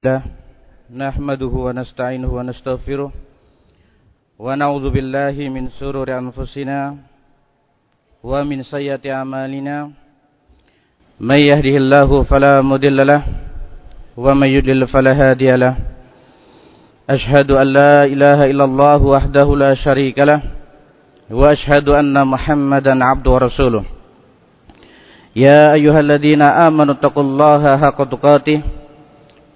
الله نحمده ونستعينه ونستغفره ونعوذ بالله من سرور أنفسنا ومن سيئات أعمالنا. من يهده الله فلا مضل له ومن يضلل فلا هادي له. أشهد أن لا إله إلا الله وحده لا شريك له وأشهد أن محمدا عبده ورسوله. يا أيها الذين آمنوا اتقوا الله حق تقاته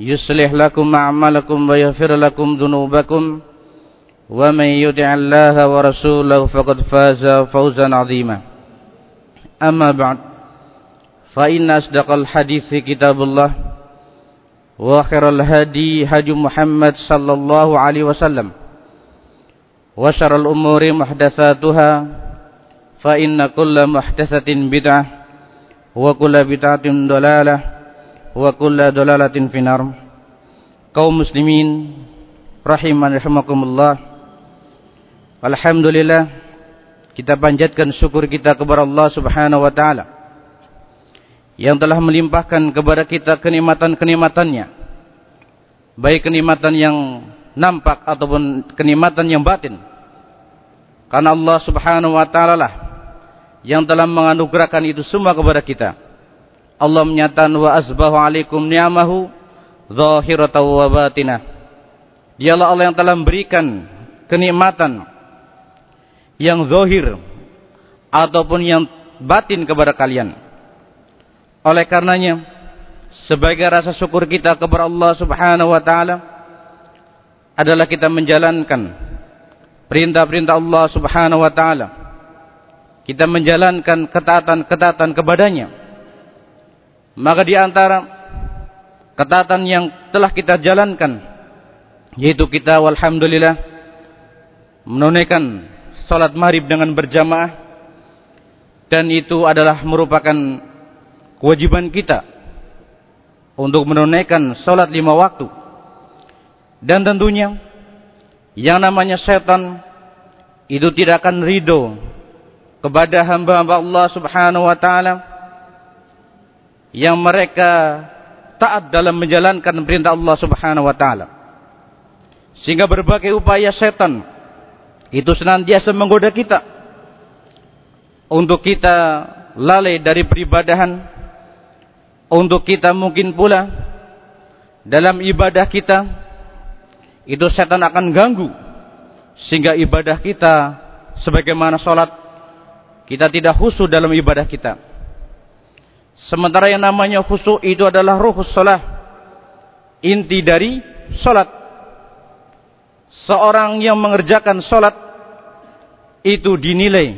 يصلح لكم أعمالكم ويغفر لكم ذنوبكم ومن يطع الله ورسوله فقد فاز فوزا عظيما. أما بعد فإن أصدق الحديث كتاب الله وخير الهدي هدي محمد صلى الله عليه وسلم وشر الأمور محدثاتها فإن كل محدثة بدعة وكل بدعة ضلالة wa kulla dalalatin finar. Kaum muslimin rahiman rahimakumullah. Alhamdulillah kita panjatkan syukur kita kepada Allah Subhanahu wa taala yang telah melimpahkan kepada kita kenikmatan-kenikmatannya. Baik kenikmatan yang nampak ataupun kenikmatan yang batin. Karena Allah Subhanahu wa taala lah yang telah menganugerahkan itu semua kepada kita Allah menyatakan wa asbahu alaikum ni'amahu zahiratan wa batinah. Dialah Allah yang telah memberikan kenikmatan yang zahir ataupun yang batin kepada kalian. Oleh karenanya sebagai rasa syukur kita kepada Allah Subhanahu wa taala adalah kita menjalankan perintah-perintah Allah Subhanahu wa taala. Kita menjalankan ketaatan-ketaatan kepadanya maka di antara ketaatan yang telah kita jalankan yaitu kita walhamdulillah menunaikan salat maghrib dengan berjamaah dan itu adalah merupakan kewajiban kita untuk menunaikan salat lima waktu. Dan tentunya yang namanya setan itu tidak akan ridho kepada hamba-hamba Allah Subhanahu wa taala yang mereka taat dalam menjalankan perintah Allah Subhanahu wa taala. Sehingga berbagai upaya setan itu senantiasa menggoda kita untuk kita lalai dari peribadahan, untuk kita mungkin pula dalam ibadah kita itu setan akan ganggu sehingga ibadah kita sebagaimana salat kita tidak khusyuk dalam ibadah kita. Sementara yang namanya khusyuk itu adalah ruhus salat. Inti dari salat. Seorang yang mengerjakan salat itu dinilai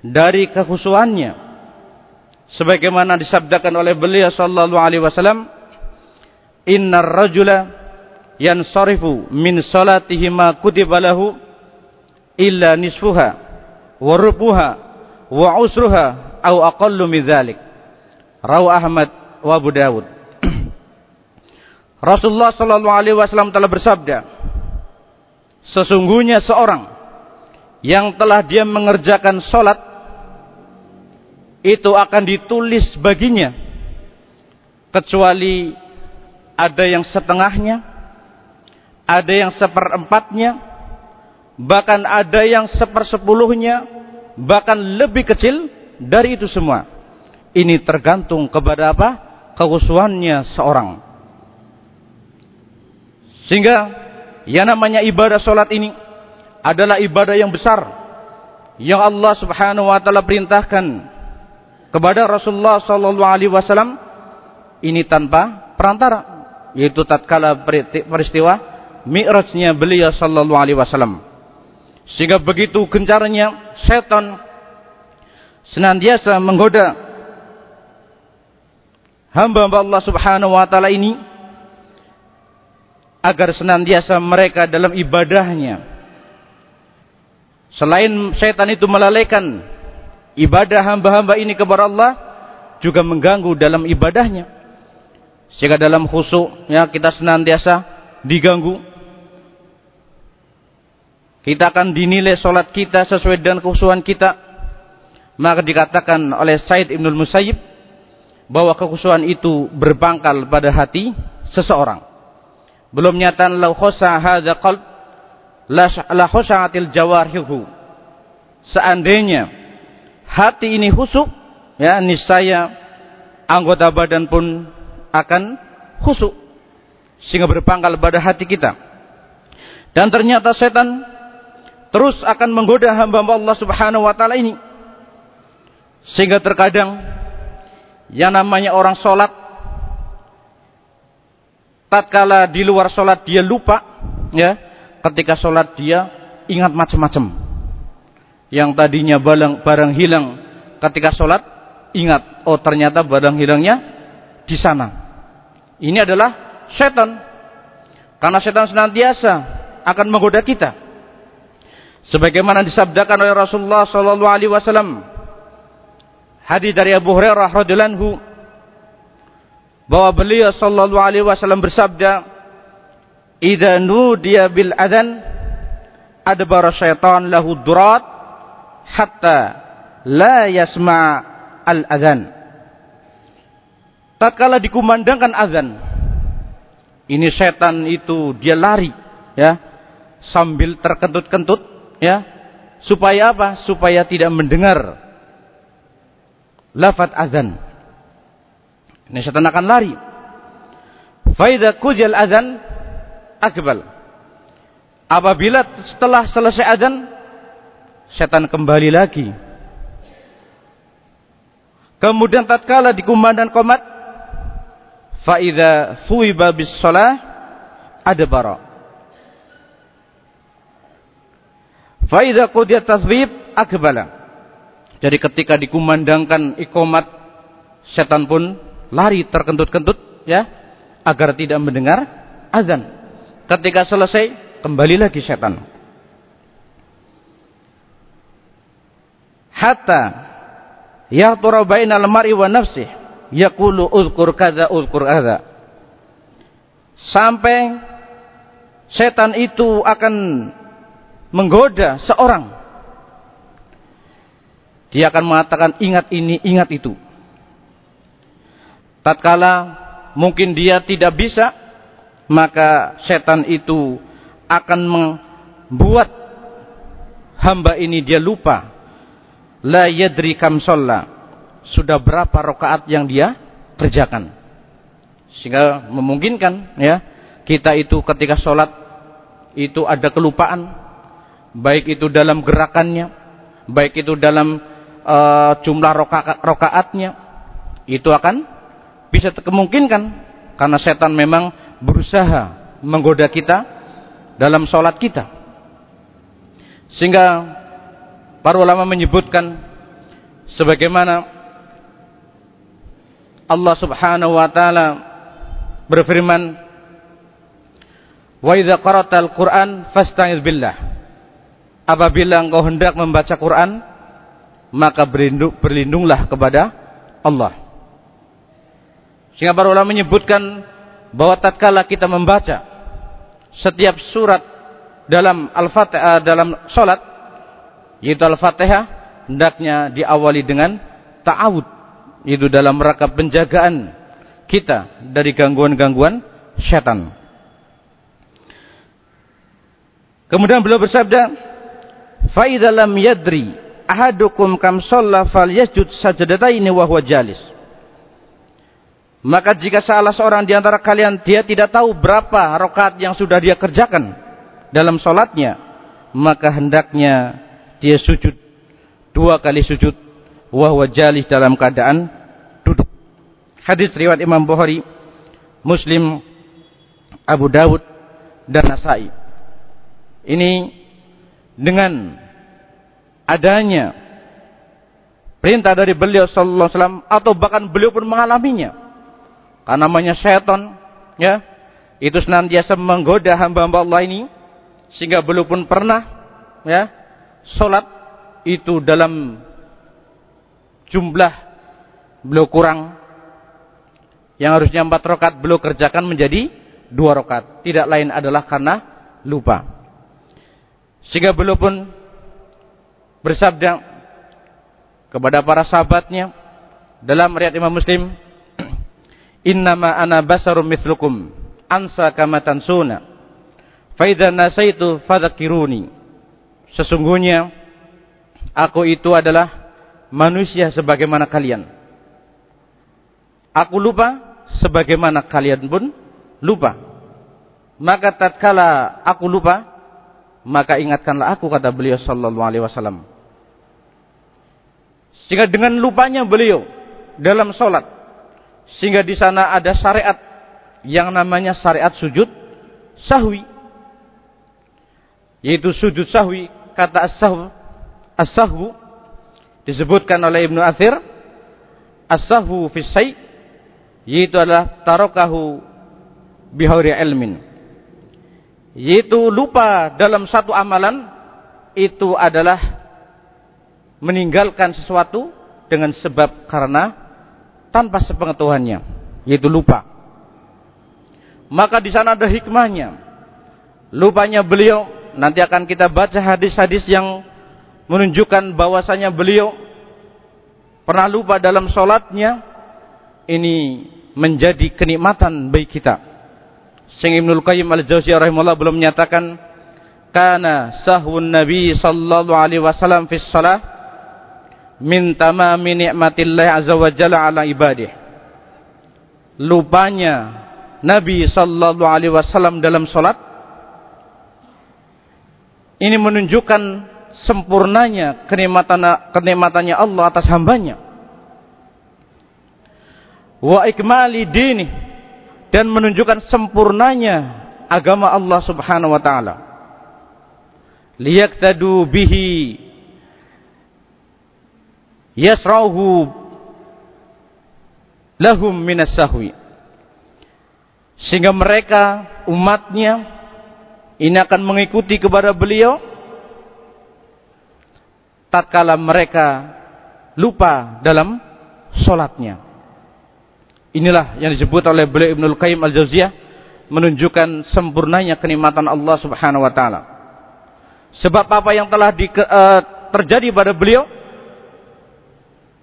dari kekhusyuannya. Sebagaimana disabdakan oleh beliau sallallahu alaihi wasallam, "Innar rajula yansarifu min salatihi ma kutiba lahu illa nisfuha wa rubuha wa usruha au aqallu min dzalik." Rawu Ahmad wa Abu Dawud. Rasulullah sallallahu alaihi wasallam telah bersabda, sesungguhnya seorang yang telah dia mengerjakan salat itu akan ditulis baginya kecuali ada yang setengahnya, ada yang seperempatnya, bahkan ada yang sepersepuluhnya, bahkan lebih kecil dari itu semua. Ini tergantung kepada apa? Kekhusuannya seorang. Sehingga yang namanya ibadah solat ini adalah ibadah yang besar yang Allah Subhanahu wa taala perintahkan kepada Rasulullah sallallahu alaihi wasallam ini tanpa perantara yaitu tatkala peristiwa Mi'rajnya beliau sallallahu alaihi wasallam. Sehingga begitu gencarnya setan senantiasa menggoda hamba-hamba Allah Subhanahu wa taala ini agar senantiasa mereka dalam ibadahnya. Selain setan itu melalaikan ibadah hamba-hamba ini kepada Allah juga mengganggu dalam ibadahnya. Sehingga dalam khusyuk ya kita senantiasa diganggu. Kita akan dinilai solat kita sesuai dengan kekhusuan kita. Maka dikatakan oleh Said Ibnul Musayyib bahwa kekhusuan itu berpangkal pada hati seseorang. Belum nyata lau khosa hadza qalb la khoshatil jawarihu seandainya hati ini khusuk ya niscaya anggota badan pun akan khusuk sehingga berpangkal pada hati kita. Dan ternyata setan terus akan menggoda hamba-hamba Allah Subhanahu wa taala ini. Sehingga terkadang yang namanya orang sholat tatkala di luar sholat dia lupa ya ketika sholat dia ingat macam-macam. Yang tadinya barang, barang hilang ketika sholat, ingat, oh ternyata barang hilangnya di sana. Ini adalah setan. Karena setan senantiasa akan menggoda kita. Sebagaimana disabdakan oleh Rasulullah sallallahu alaihi wasallam hadis dari Abu Hurairah radhiyallahu bahwa beliau sallallahu alaihi wasallam bersabda idza nudiya bil adzan adbara syaitan lahu durat hatta la yasma al adzan tatkala dikumandangkan azan ini setan itu dia lari ya sambil terkentut-kentut ya supaya apa? Supaya tidak mendengar lafaz azan ini setan akan lari faida kujal azan akbal. Apabila setelah selesai azan, setan kembali lagi. Kemudian tatkala dikumandangkan qomat, fa idza thuiba bis shalah adbara. Fa idza qudiyat tasbib akbala. Jadi ketika dikumandangkan ikomat, setan pun lari terkentut-kentut ya agar tidak mendengar azan. Ketika selesai, kembali lagi setan. Hatta yahtura bainal mar'i wa nafsih yaqulu uzkur kaza uzkur kaza. Sampai setan itu akan menggoda seorang. Dia akan mengatakan ingat ini, ingat itu. Tatkala mungkin dia tidak bisa maka setan itu akan membuat hamba ini dia lupa. La yadri kam sholla sudah berapa rakaat yang dia kerjakan? Sehingga memungkinkan ya kita itu ketika sholat itu ada kelupaan. Baik itu dalam gerakannya baik itu dalam uh, jumlah roka rokaatnya itu akan bisa kemungkinkan karena setan memang berusaha menggoda kita dalam sholat kita. Sehingga para ulama menyebutkan sebagaimana Allah Subhanahu wa taala berfirman Wa idza qara'tal Qur'an fasta'idz billah. Apabila engkau hendak membaca Quran, maka berlindunglah kepada Allah. Sehingga para ulama menyebutkan bahwa tatkala kita membaca setiap surat dalam Al-Fatihah dalam salat yaitu Al-Fatihah hendaknya diawali dengan ta'awud itu dalam rangka penjagaan kita dari gangguan-gangguan syaitan. Kemudian beliau bersabda, "Fa idza lam yadri ahadukum kam shalla falyasjud sajadataini wa huwa jalis." Maka jika salah seorang di antara kalian dia tidak tahu berapa rakaat yang sudah dia kerjakan dalam solatnya, maka hendaknya dia sujud dua kali sujud wahwa jalih dalam keadaan duduk. Hadis riwayat Imam Bukhari, Muslim, Abu Dawud dan Nasai. Ini dengan adanya perintah dari beliau sallallahu alaihi wasallam atau bahkan beliau pun mengalaminya. Karena namanya setan, ya. itu senantiasa menggoda hamba-hamba Allah ini sehingga belum pun pernah ya salat itu dalam jumlah beliau kurang. Yang harusnya empat rakaat beliau kerjakan menjadi dua rakaat. Tidak lain adalah karena lupa. Sehingga beliau pun bersabda kepada para sahabatnya dalam riwayat Imam Muslim innama ana basarum mithlukum ansa kama tansuna fa idza nasaitu fadzakiruni sesungguhnya aku itu adalah manusia sebagaimana kalian. Aku lupa sebagaimana kalian pun lupa. Maka tatkala aku lupa maka ingatkanlah aku kata beliau sallallahu alaihi wasallam sehingga dengan lupanya beliau dalam sholat. Sehingga di sana ada syariat yang namanya syariat sujud sahwi. Yaitu sujud sahwi. Kata as-sahwu. As-sahwu disebutkan oleh Ibnu Athir. As-sahwu fisai. Yaitu adalah tarokahu bihauri ilmin. Yaitu lupa dalam satu amalan. Itu adalah meninggalkan sesuatu dengan sebab karena tanpa sepengetahuannya, yaitu lupa. Maka di sana ada hikmahnya. Lupanya beliau nanti akan kita baca hadis-hadis yang menunjukkan bahwasanya beliau pernah lupa dalam sholatnya ini menjadi kenikmatan bagi kita. Syekh Ibnu Qayyim Al-Jauziyah rahimahullah belum menyatakan kana sahwun Nabi sallallahu alaihi wasallam fi shalah min tamami ni'matillah azza wa jalla ala ibadih. Lupanya Nabi sallallahu alaihi wasallam dalam salat ini menunjukkan sempurnanya kenikmatan kenikmatannya Allah atas hambanya. Wa ikmali dini dan menunjukkan sempurnanya agama Allah Subhanahu wa taala. Liyaktadu bihi yasrauhu lahum minas sahwi. Sehingga mereka umatnya ini akan mengikuti kepada beliau. Tatkala mereka lupa dalam solatnya. Inilah yang disebut oleh beliau Ibnul Qayyim Al-Jauziyah menunjukkan sempurnanya kenikmatan Allah Subhanahu wa taala. Sebab apa yang telah di, uh, terjadi pada beliau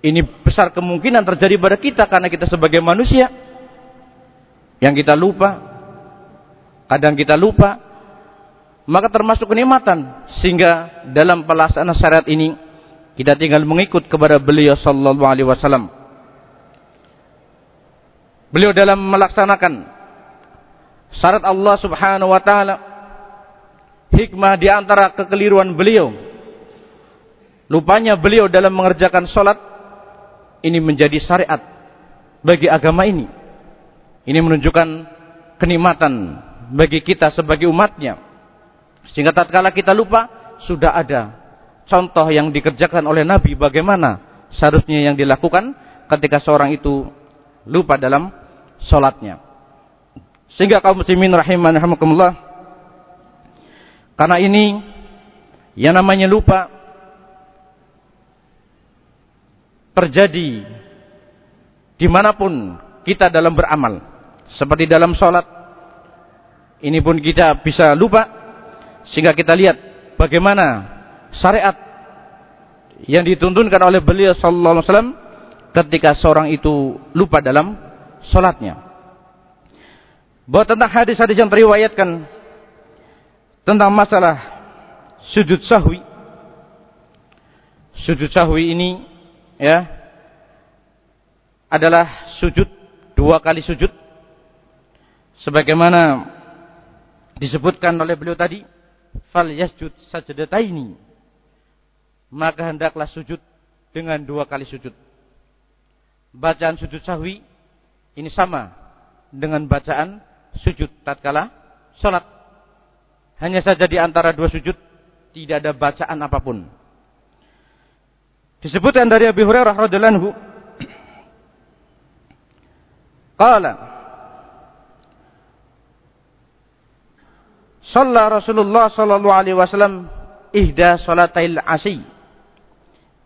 ini besar kemungkinan terjadi pada kita karena kita sebagai manusia. Yang kita lupa kadang kita lupa maka termasuk kenikmatan. Sehingga dalam pelaksanaan syariat ini kita tinggal mengikut kepada beliau sallallahu alaihi wasallam. Beliau dalam melaksanakan syarat Allah Subhanahu wa taala hikmah di antara kekeliruan beliau. Lupanya beliau dalam mengerjakan salat ini menjadi syariat bagi agama ini. Ini menunjukkan kenikmatan bagi kita sebagai umatnya. Sehingga tatkala kita lupa, sudah ada contoh yang dikerjakan oleh Nabi bagaimana seharusnya yang dilakukan ketika seorang itu lupa dalam sholatnya. Sehingga kaum muslimin rahiman rahimakumullah karena ini yang namanya lupa terjadi di mana pun kita dalam beramal seperti dalam sholat ini pun kita bisa lupa sehingga kita lihat bagaimana syariat yang dituntunkan oleh beliau sallallahu alaihi wasallam ketika seorang itu lupa dalam sholatnya. Bahwa tentang hadis-hadis yang teriwayatkan tentang masalah sujud sahwi sujud sahwi ini ya adalah sujud dua kali sujud. Sebagaimana disebutkan oleh beliau tadi fal yasjud sajdataini. Maka hendaklah sujud dengan dua kali sujud. Bacaan sujud sahwi ini sama dengan bacaan sujud tatkala salat hanya saja di antara dua sujud tidak ada bacaan apa pun Disebutkan dari Abi Hurairah radhiyallahu anhu Qala Shalla Rasulullah sallallahu alaihi wasallam ihda salatail asy.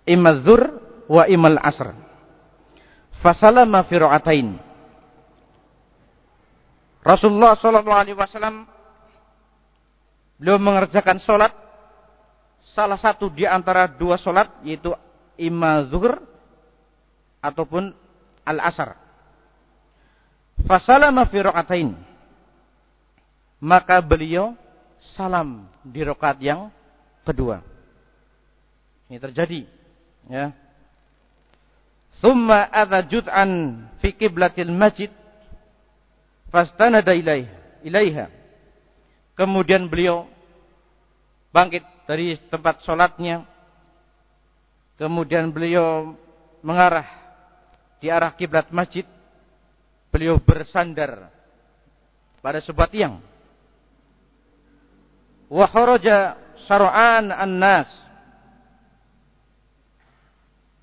Imma dzur wa imal asr. Fasalama fi ra'atain. Rasulullah sallallahu alaihi wasallam beliau mengerjakan salat salah satu di antara dua salat yaitu imma zuhur ataupun al-asar. Fasalama fi ra'atain. Maka beliau salam di rakaat yang kedua. Ini terjadi, ya. Thumma adza juz'an fi qiblatil masjid fastanada ilaih, ilaiha. Kemudian beliau bangkit dari tempat sholatnya. Kemudian beliau mengarah di arah kiblat masjid. Beliau bersandar pada sebuah tiang. Wa kharaja syara'an an-nas.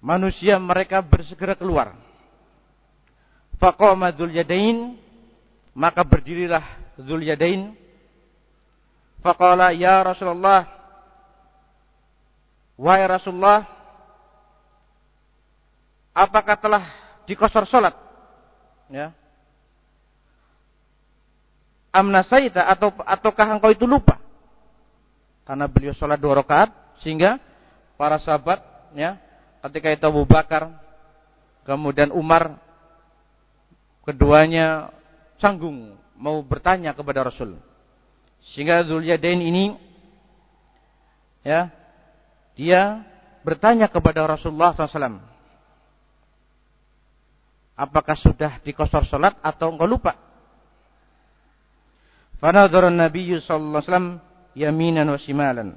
Manusia mereka bersegera keluar. Faqama Dzul Yadain maka berdirilah Dzul Yadain. Faqala ya Rasulullah Wahai Rasulullah apakah telah dikosor salat? Ya. Amnasaita atau ataukah engkau itu lupa? Karena beliau sholat dua rakaat sehingga para sahabat ya ketika itu Abu Bakar kemudian Umar keduanya canggung mau bertanya kepada Rasul. Sehingga Zulyadain ini ya dia bertanya kepada Rasulullah SAW. Apakah sudah dikosor salat atau enggak lupa? Fanadhara Nabi sallallahu alaihi wasallam yaminan wa shimalan.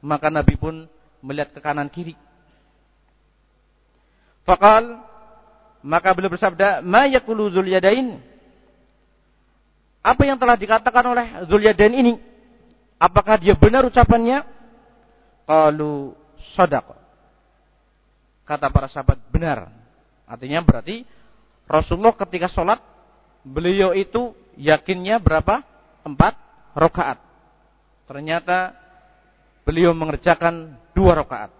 Maka Nabi pun melihat ke kanan kiri. Faqal maka beliau bersabda, "Ma yaqulu Zulyadain?" Apa yang telah dikatakan oleh Zulyadain ini? Apakah dia benar ucapannya? Qalu sadaq. Kata para sahabat benar. Artinya berarti Rasulullah ketika sholat beliau itu yakinnya berapa? Empat rakaat. Ternyata beliau mengerjakan dua rakaat.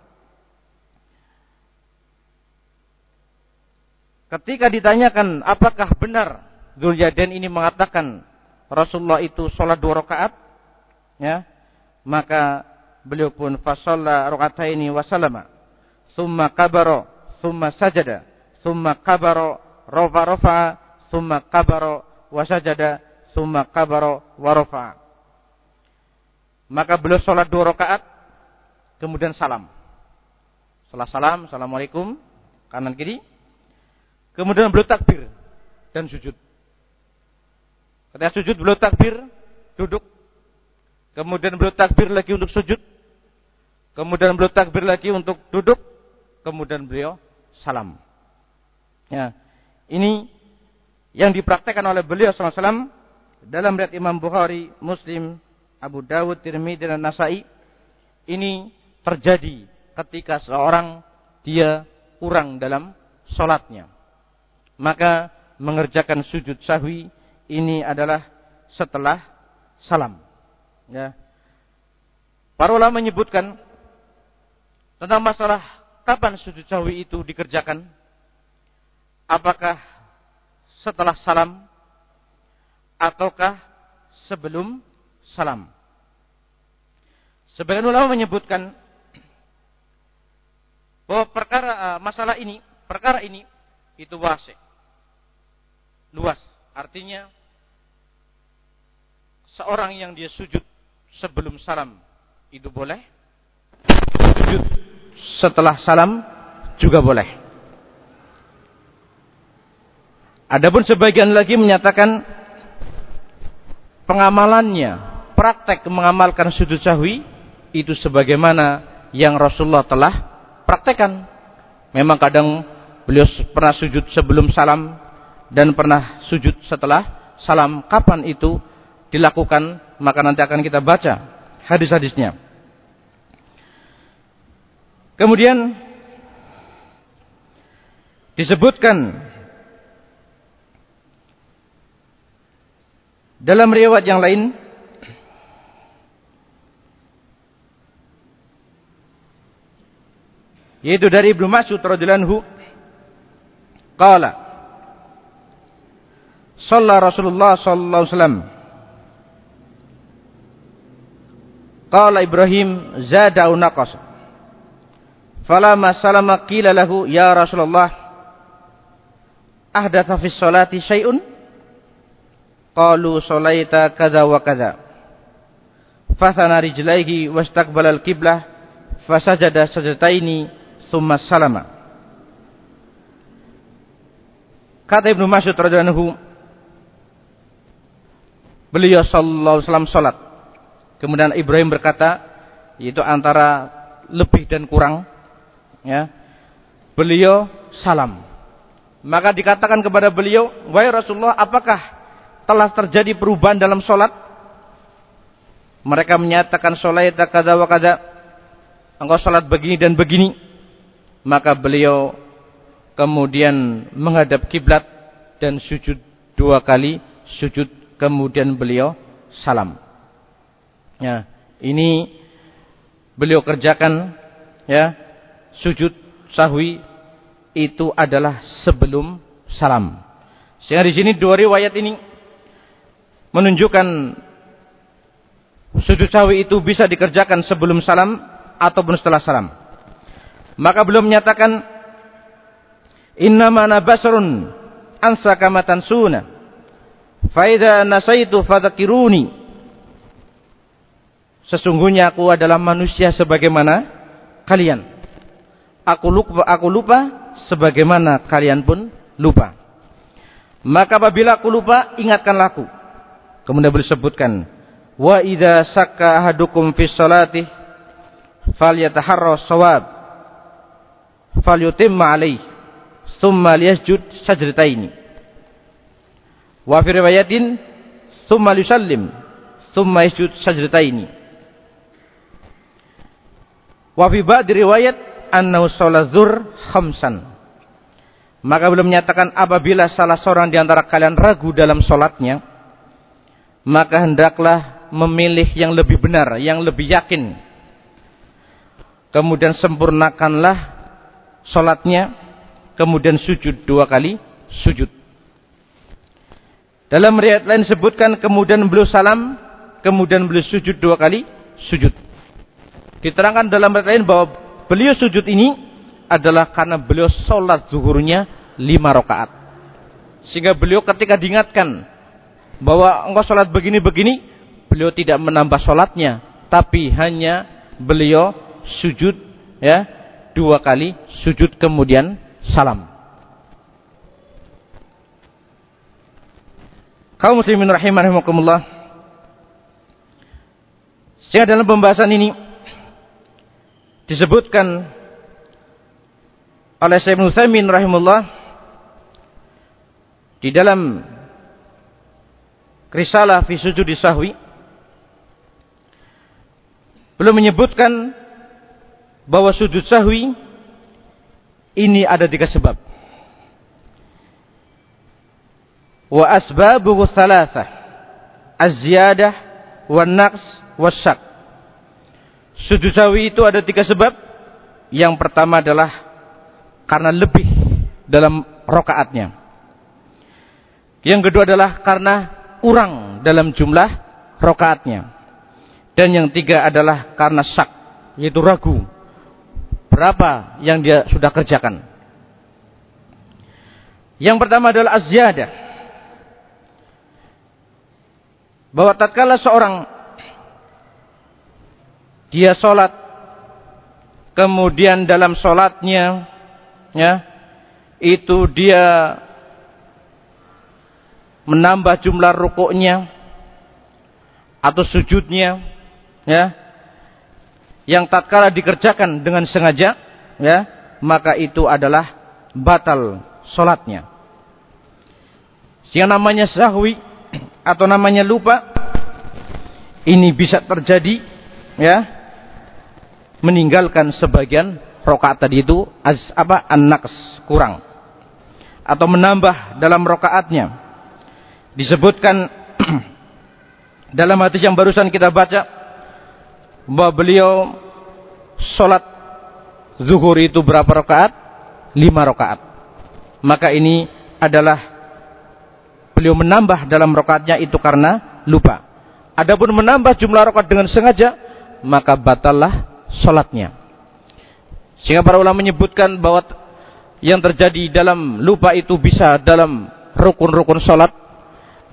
Ketika ditanyakan apakah benar Zulyadain ini mengatakan Rasulullah itu sholat dua rakaat, ya, maka beliau pun fasalla rakaataini wa salama. Summa kabaro, summa sajada, summa kabaro, rafa rafa, summa kabaro wa sajada, summa kabaro wa rafa. Maka beliau sholat dua rakaat, kemudian salam. Setelah salam, assalamualaikum, kanan kiri. Kemudian beliau takbir dan sujud. Ketika sujud beliau takbir, duduk. Kemudian beliau takbir lagi untuk sujud. Kemudian beliau takbir lagi untuk duduk. Kemudian beliau salam. Ya. Ini yang dipraktekkan oleh beliau SAW dalam riwayat Imam Bukhari, Muslim, Abu Dawud, Tirmidzi dan Nasai. Ini terjadi ketika seorang dia kurang dalam sholatnya. Maka mengerjakan sujud sahwi ini adalah setelah salam. Ya. Para ulama menyebutkan tentang masalah kapan sujud sahwi itu dikerjakan. Apakah setelah salam ataukah sebelum salam? Sebagian ulama menyebutkan bahwa perkara masalah ini, perkara ini itu wasi. Luas. Artinya seorang yang dia sujud sebelum salam itu boleh. Sujud setelah salam juga boleh. Adapun sebagian lagi menyatakan pengamalannya, praktek mengamalkan sujud sahwi itu sebagaimana yang Rasulullah telah praktekkan. Memang kadang beliau pernah sujud sebelum salam dan pernah sujud setelah salam. Kapan itu dilakukan maka nanti akan kita baca hadis-hadisnya. Kemudian disebutkan Dalam riwayat yang lain yaitu dari Ibnu Mas'ud radhiyallahu anhu qala Shalla Rasulullah sallallahu alaihi wasallam. Qala Ibrahim zada au naqas Falamma salama qila lahu ya Rasulullah ahdatha fis salati syai'un? Qalu shalaita kadza wa kadza fathana rijlaihi wastaqbala al-qiblah fasajada sajdaini thumma salama. Kata Ibnu Mas'ud radhiyallahu beliau sallallahu alaihi wasallam salat kemudian Ibrahim berkata yaitu antara lebih dan kurang ya beliau salam. Maka dikatakan kepada beliau wahai Rasulullah apakah telah terjadi perubahan dalam salat mereka menyatakan sholat kada wa kada. Engkau sholat begini dan begini. Maka beliau kemudian menghadap kiblat dan sujud dua kali. Sujud kemudian beliau salam. Ya, ini beliau kerjakan ya sujud sahwi itu adalah sebelum salam. Sehingga di sini dua riwayat ini menunjukkan sujud sahwi itu bisa dikerjakan sebelum salam ataupun setelah salam. Maka belum menyatakan innama ana basarun ansa kama tansuna. Fa idza nasaitu fadzakiruni. Sesungguhnya aku adalah manusia sebagaimana kalian. Aku lupa, aku lupa sebagaimana kalian pun lupa. Maka apabila aku lupa, ingatkanlah aku. Kemudian disebutkan wa idza sakka ahadukum fi sholati falyataharra shawab falyutimma alaihi thumma liyasjud sajdataini wa fi riwayatin thumma yusallim thumma yasjud sajdataini wa fi ba'd riwayat annahu sholat dzur khamsan. Maka belum menyatakan apabila salah seorang di antara kalian ragu dalam sholatnya maka hendaklah memilih yang lebih benar, yang lebih yakin. Kemudian sempurnakanlah sholatnya, kemudian sujud dua kali, sujud. Dalam riwayat lain sebutkan kemudian beliau salam, kemudian beliau sujud dua kali, sujud. Diterangkan dalam riwayat lain bahwa beliau sujud ini adalah karena beliau sholat zuhurnya lima rakaat. Sehingga beliau ketika diingatkan bahwa engkau sholat begini-begini, beliau tidak menambah sholatnya, tapi hanya beliau sujud ya dua kali sujud kemudian salam. Kaum muslimin rahimakumullah. Sehingga dalam pembahasan ini disebutkan oleh Syekh Ibnu rahimullah di dalam Risalah fi sujud sahwi belum menyebutkan bahwa sujud sahwi ini ada tiga sebab. Wa asbabuhu thalathah. Az-ziyadah, wa naqs, wa syak. Sujud sahwi itu ada tiga sebab. Yang pertama adalah karena lebih dalam rokaatnya. Yang kedua adalah karena kurang dalam jumlah rokaatnya. Dan yang tiga adalah karena syak, yaitu ragu. Berapa yang dia sudah kerjakan. Yang pertama adalah azyadah. Bahwa tatkala seorang dia sholat, kemudian dalam sholatnya, ya, itu dia menambah jumlah rukuknya atau sujudnya, ya yang tatkala dikerjakan dengan sengaja ya maka itu adalah batal solatnya. Yang namanya sahwi atau namanya lupa ini bisa terjadi ya meninggalkan sebagian rokaat tadi itu as, apa an kurang. Atau menambah dalam rokaatnya disebutkan dalam hadis yang barusan kita baca bahwa beliau sholat zuhur itu berapa rakaat? Lima rakaat. Maka ini adalah beliau menambah dalam rakaatnya itu karena lupa. Adapun menambah jumlah rakaat dengan sengaja, maka batallah salatnya. Sehingga para ulama menyebutkan bahwa yang terjadi dalam lupa itu bisa dalam rukun-rukun salat,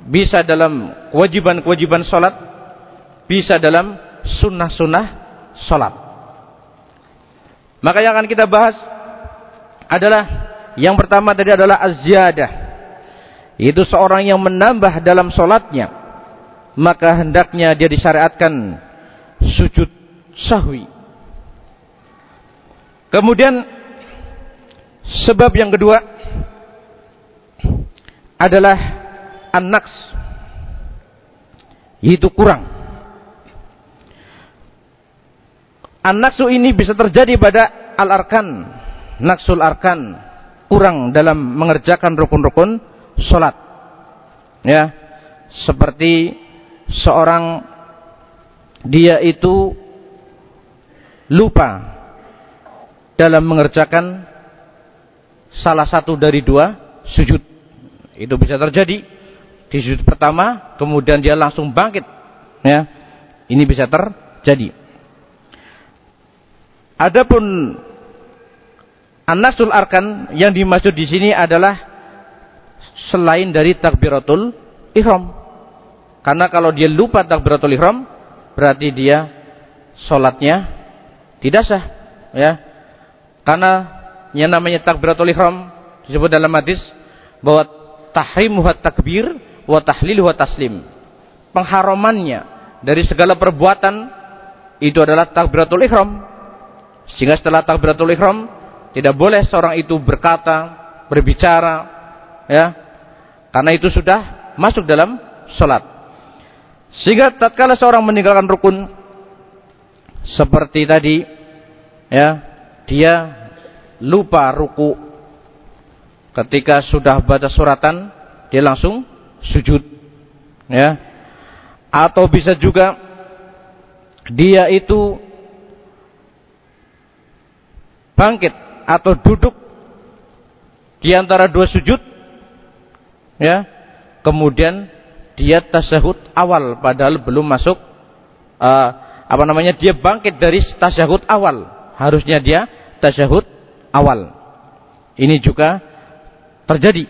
bisa dalam kewajiban-kewajiban salat, bisa dalam sunnah-sunnah salat. Maka yang akan kita bahas adalah yang pertama tadi adalah az-ziyadah. Itu seorang yang menambah dalam salatnya, maka hendaknya dia disyariatkan sujud sahwi. Kemudian sebab yang kedua adalah an-naqs yaitu kurang. An-naqsu ini bisa terjadi pada al-arkan, naqsul arkan, kurang dalam mengerjakan rukun-rukun salat. Ya. Seperti seorang dia itu lupa dalam mengerjakan salah satu dari dua sujud. Itu bisa terjadi di sujud pertama, kemudian dia langsung bangkit. Ya, ini bisa terjadi. Adapun anasul arkan yang dimaksud di sini adalah selain dari takbiratul ihram. Karena kalau dia lupa takbiratul ihram, berarti dia sholatnya tidak sah. Ya. Karena yang namanya takbiratul ihram disebut dalam hadis bahwa tahrimuha takbir wa tahliluha taslim. Pengharamannya dari segala perbuatan itu adalah takbiratul ihram. Sehingga setelah takbiratul ihram tidak boleh seorang itu berkata, berbicara ya. Karena itu sudah masuk dalam salat. Sehingga tatkala seorang meninggalkan rukun seperti tadi ya, dia lupa ruku ketika sudah baca suratan dia langsung sujud ya. Atau bisa juga dia itu bangkit atau duduk di antara dua sujud ya. Kemudian dia tasyahud awal padahal belum masuk uh, apa namanya dia bangkit dari tasyahud awal. Harusnya dia tasyahud awal. Ini juga terjadi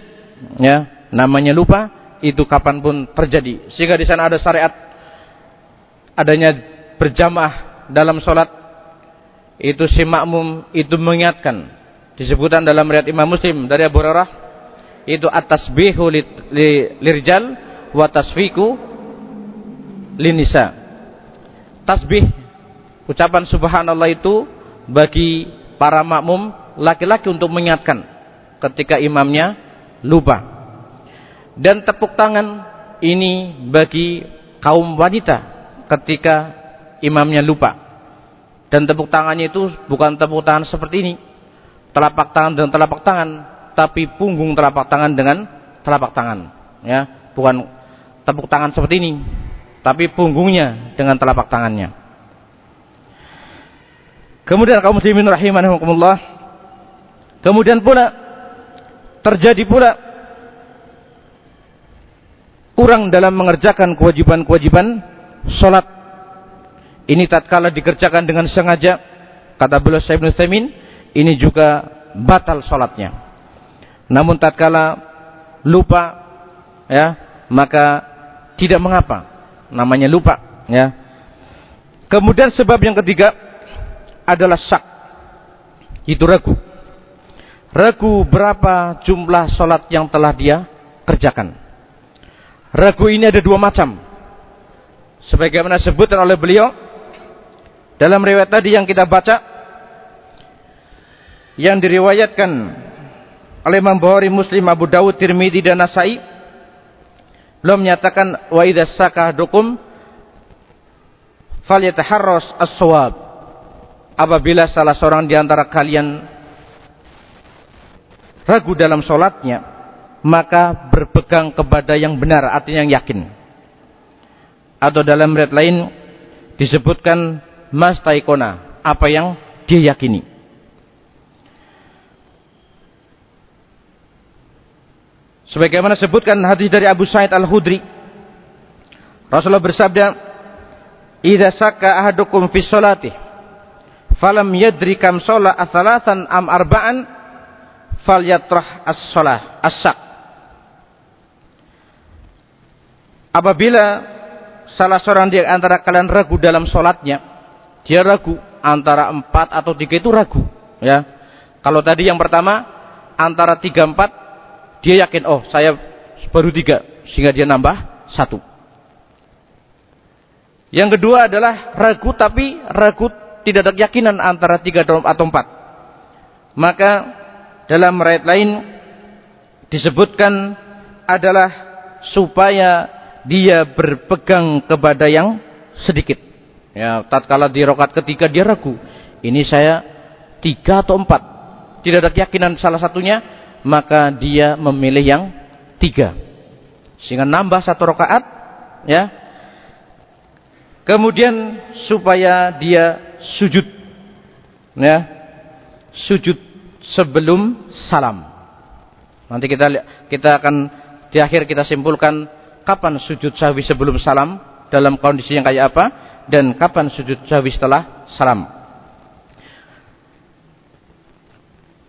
ya. Namanya lupa itu kapan pun terjadi sehingga di sana ada syariat adanya berjamaah dalam sholat itu si makmum itu mengingatkan disebutkan dalam riwayat Imam Muslim dari Abu Hurairah itu atas bihu lirijal wa tasfiku linisa. Tasbih ucapan subhanallah itu bagi para makmum laki-laki untuk mengingatkan ketika imamnya lupa. Dan tepuk tangan ini bagi kaum wanita ketika imamnya lupa. Dan tepuk tangannya itu bukan tepuk tangan seperti ini. Telapak tangan dengan telapak tangan, tapi punggung telapak tangan dengan telapak tangan, ya. Bukan tepuk tangan seperti ini, tapi punggungnya dengan telapak tangannya. Kemudian kaum muslimin rahimakumullah. Kemudian pula terjadi pula kurang dalam mengerjakan kewajiban-kewajiban salat. Ini tatkala dikerjakan dengan sengaja, kata beliau Syekh Ibnu ini juga batal salatnya. Namun tatkala lupa ya, maka tidak mengapa. Namanya lupa ya. Kemudian sebab yang ketiga adalah syak. Itu ragu. Ragu berapa jumlah sholat yang telah dia kerjakan ragu ini ada dua macam sebagaimana sebutan oleh beliau dalam riwayat tadi yang kita baca yang diriwayatkan oleh Imam Bukhari, Muslim, Abu Dawud, Tirmidzi dan Nasai belum menyatakan wa idza sakadukum falyataharras as-shawab. Apabila salah seorang di antara kalian ragu dalam solatnya, maka berpegang kepada yang benar artinya yang yakin. Atau dalam red lain disebutkan mas taikona apa yang dia yakini. Sebagaimana sebutkan hadis dari Abu Sa'id Al-Hudri, Rasulullah bersabda idza saka ahadukum fi salati falam yadrikam kam shalah am arba'an fal yatrah as-shalah as-sak Apabila salah seorang di antara kalian ragu dalam sholatnya, dia ragu antara empat atau tiga itu ragu, ya. Kalau tadi yang pertama antara tiga empat dia yakin, oh saya baru tiga, sehingga dia nambah satu. Yang kedua adalah ragu tapi ragu tidak ada keyakinan antara tiga atau empat. Maka dalam riwayat lain disebutkan adalah supaya dia berpegang kepada yang sedikit. Ya, tatkala di rokat ketiga dia ragu, ini saya tiga atau empat. Tidak ada keyakinan salah satunya, maka dia memilih yang tiga sehingga nambah satu rakaat ya kemudian supaya dia sujud ya sujud sebelum salam nanti kita kita akan di akhir kita simpulkan kapan sujud sahwi sebelum salam dalam kondisi yang kayak apa dan kapan sujud sahwi setelah salam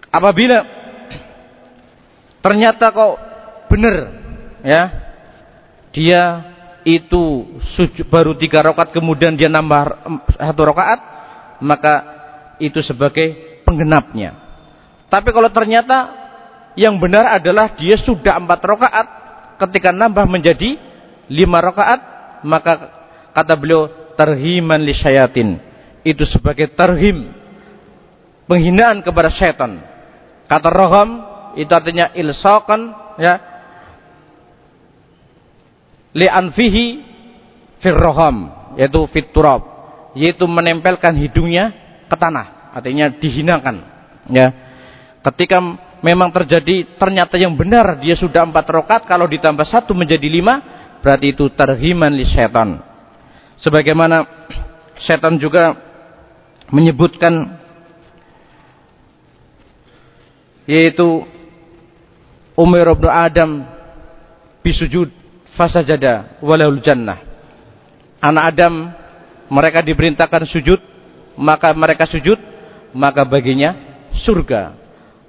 apabila Ternyata kok benar ya. Dia itu sujud baru tiga rakaat kemudian dia nambah satu rakaat maka itu sebagai penggenapnya. Tapi kalau ternyata yang benar adalah dia sudah empat rakaat ketika nambah menjadi lima rakaat maka kata beliau terhiman li syayatin itu sebagai terhim penghinaan kepada setan. Kata roham itu artinya ilsaqan ya li anfihi firroham yaitu fit turab yaitu menempelkan hidungnya ke tanah artinya dihinakan ya ketika memang terjadi ternyata yang benar dia sudah empat rokat kalau ditambah satu menjadi lima berarti itu terhiman li setan sebagaimana setan juga menyebutkan yaitu Umar bin Adam bisujud fasajada walahul jannah. Anak Adam mereka diperintahkan sujud, maka mereka sujud, maka baginya surga.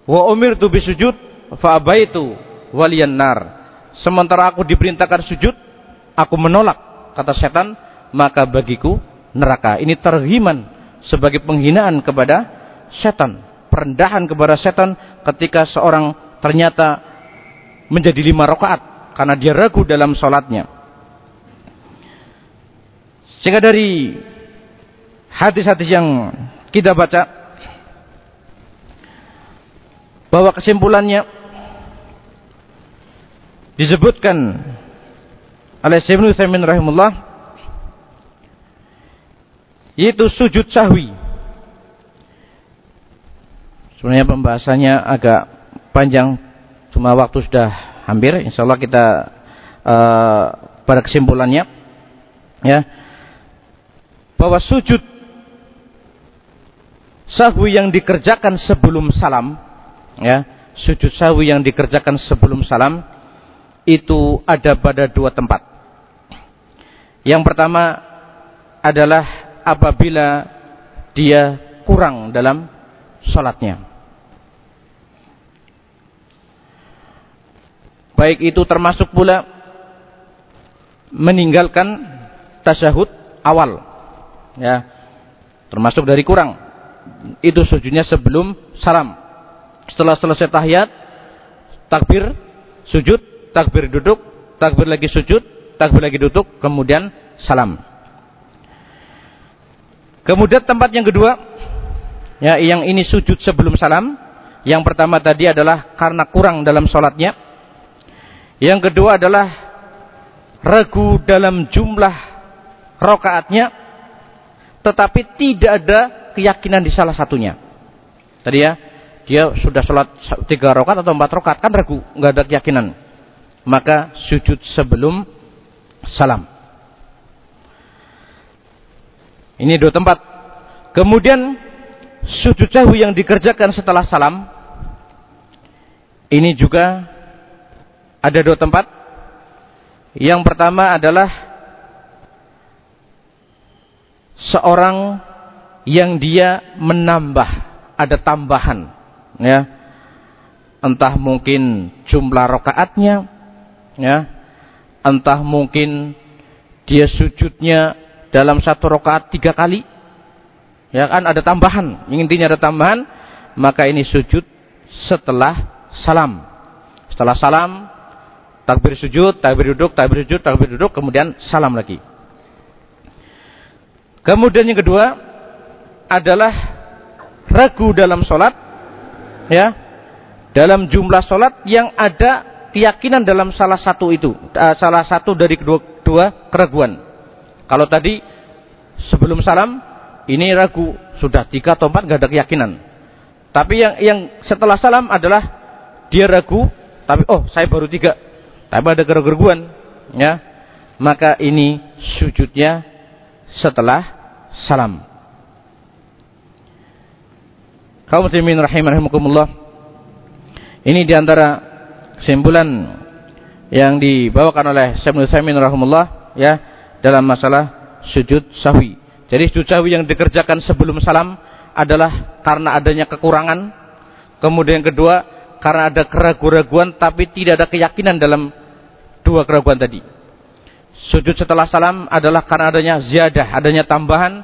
Wa umirtu bisujud fa abaitu waliyan nar. Sementara aku diperintahkan sujud, aku menolak kata setan, maka bagiku neraka. Ini terhiman sebagai penghinaan kepada setan, perendahan kepada setan ketika seorang ternyata menjadi lima rakaat karena dia ragu dalam sholatnya. Sehingga dari hadis-hadis yang kita baca bahwa kesimpulannya disebutkan oleh Syekh Ibnu rahimullah yaitu sujud sahwi. Sebenarnya pembahasannya agak panjang Cuma waktu sudah hampir, insya Allah kita uh, pada kesimpulannya, ya, bahwa sujud sahwi yang dikerjakan sebelum salam, ya, sujud sahwi yang dikerjakan sebelum salam itu ada pada dua tempat. Yang pertama adalah apabila dia kurang dalam sholatnya. baik itu termasuk pula meninggalkan tasyahud awal ya termasuk dari kurang itu sujudnya sebelum salam setelah selesai tahiyat takbir sujud takbir duduk takbir lagi sujud takbir lagi duduk kemudian salam. Kemudian tempat yang kedua ya yang ini sujud sebelum salam. Yang pertama tadi adalah karena kurang dalam sholatnya. Yang kedua adalah ragu dalam jumlah rokaatnya, tetapi tidak ada keyakinan di salah satunya. Tadi ya, dia sudah sholat tiga rokaat atau empat rokaat kan ragu, nggak ada keyakinan. Maka sujud sebelum salam. Ini dua tempat. Kemudian sujud jauh yang dikerjakan setelah salam ini juga Ada dua tempat. Yang pertama adalah seorang yang dia menambah, ada tambahan, ya. Entah mungkin jumlah rakaatnya, ya. Entah mungkin dia sujudnya dalam satu rakaat tiga kali, ya kan ada tambahan. Intinya ada tambahan, maka ini sujud setelah salam. Setelah salam, takbir sujud, takbir duduk, takbir sujud, takbir duduk, kemudian salam lagi. Kemudian yang kedua adalah ragu dalam sholat, ya, dalam jumlah sholat yang ada keyakinan dalam salah satu itu, uh, salah satu dari kedua dua keraguan. Kalau tadi sebelum salam ini ragu sudah tiga atau empat nggak ada keyakinan. Tapi yang yang setelah salam adalah dia ragu, tapi oh saya baru tiga, tapi ada keraguan, ya. Maka ini sujudnya setelah salam. Kaum muslimin rahimakumullah. Ini di antara kesimpulan yang dibawakan oleh Syekh Nusaimin rahimahullah ya dalam masalah sujud sahwi. Jadi sujud sahwi yang dikerjakan sebelum salam adalah karena adanya kekurangan. Kemudian yang kedua karena ada keraguan-raguan tapi tidak ada keyakinan dalam dua keraguan tadi. Sujud setelah salam adalah karena adanya ziyadah, adanya tambahan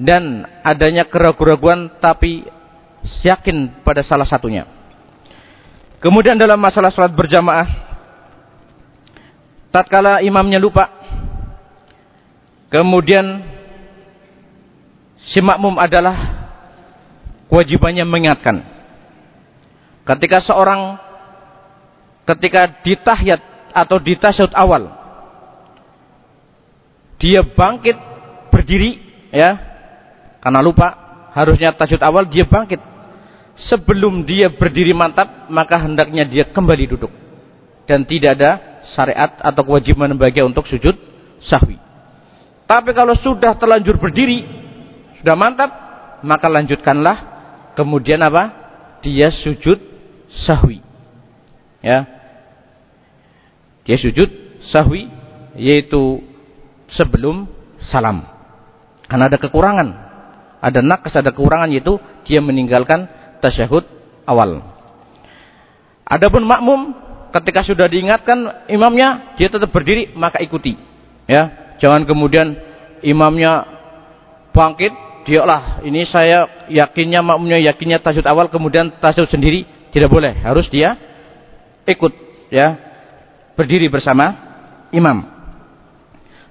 dan adanya keraguan-raguan tapi yakin pada salah satunya. Kemudian dalam masalah sholat berjamaah, tatkala imamnya lupa, kemudian si makmum adalah kewajibannya mengingatkan. Ketika seorang ketika ditahiyat atau ditasyahud awal dia bangkit berdiri ya karena lupa harusnya tasyahud awal dia bangkit sebelum dia berdiri mantap maka hendaknya dia kembali duduk dan tidak ada syariat atau kewajiban bagian untuk sujud sahwi tapi kalau sudah terlanjur berdiri sudah mantap, maka lanjutkanlah. Kemudian apa? Dia sujud sahwi. Ya. Dia sujud sahwi yaitu sebelum salam. Karena ada kekurangan. Ada nakas, ada kekurangan yaitu dia meninggalkan tasyahud awal. Adapun makmum ketika sudah diingatkan imamnya dia tetap berdiri maka ikuti ya jangan kemudian imamnya bangkit dialah ini saya yakinnya makmumnya yakinnya tasud awal kemudian tasud sendiri tidak boleh harus dia ikut ya berdiri bersama imam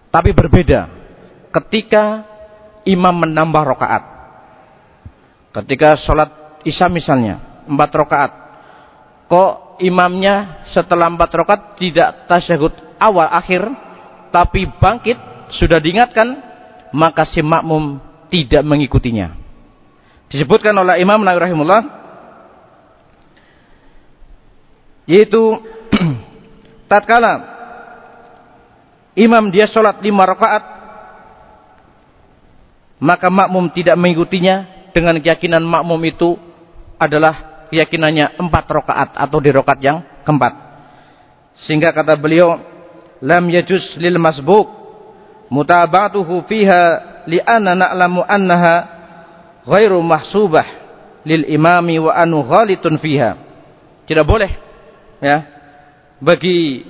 tapi berbeda ketika imam menambah rokaat ketika sholat isya misalnya empat rokaat kok imamnya setelah empat rokaat tidak tasyahud awal akhir tapi bangkit sudah diingatkan maka si makmum tidak mengikutinya. Disebutkan oleh Imam Nawawi rahimullah yaitu tatkala imam dia sholat lima rakaat maka makmum tidak mengikutinya dengan keyakinan makmum itu adalah keyakinannya empat rakaat atau di rakaat yang keempat sehingga kata beliau lam yajuz lil masbuk mutabatuhu fiha li'anna na'lamu annaha ghairu mahsubah lil imami wa anu ghalitun fiha. Tidak boleh ya bagi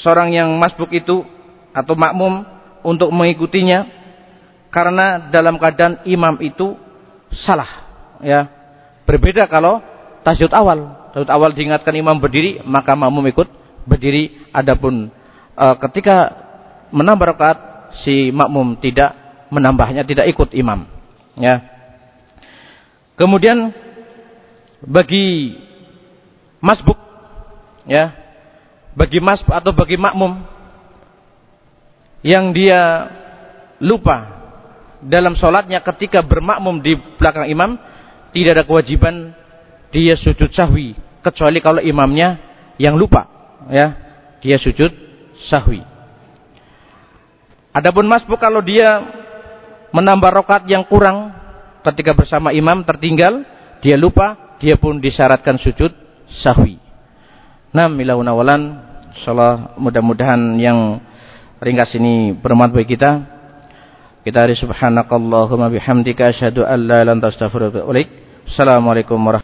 seorang yang masbuk itu atau makmum untuk mengikutinya karena dalam keadaan imam itu salah ya. Berbeda kalau tasjud awal. Tasjud awal diingatkan imam berdiri, maka makmum ikut berdiri. Adapun e, ketika menambah rakaat si makmum tidak menambahnya tidak ikut imam ya kemudian bagi masbuk ya bagi mas atau bagi makmum yang dia lupa dalam sholatnya ketika bermakmum di belakang imam tidak ada kewajiban dia sujud sahwi kecuali kalau imamnya yang lupa ya dia sujud sahwi adapun masbuk kalau dia menambah rokat yang kurang ketika bersama imam tertinggal, dia lupa, dia pun disyaratkan sujud sahwi. Nah, milauna walan insyaallah mudah-mudahan yang ringkas ini bermanfaat bagi kita. Kita hari subhanakallahumma bihamdika asyhadu an la ilaha illa anta astaghfiruka wa atubu ilaik. Assalamualaikum warahmatullahi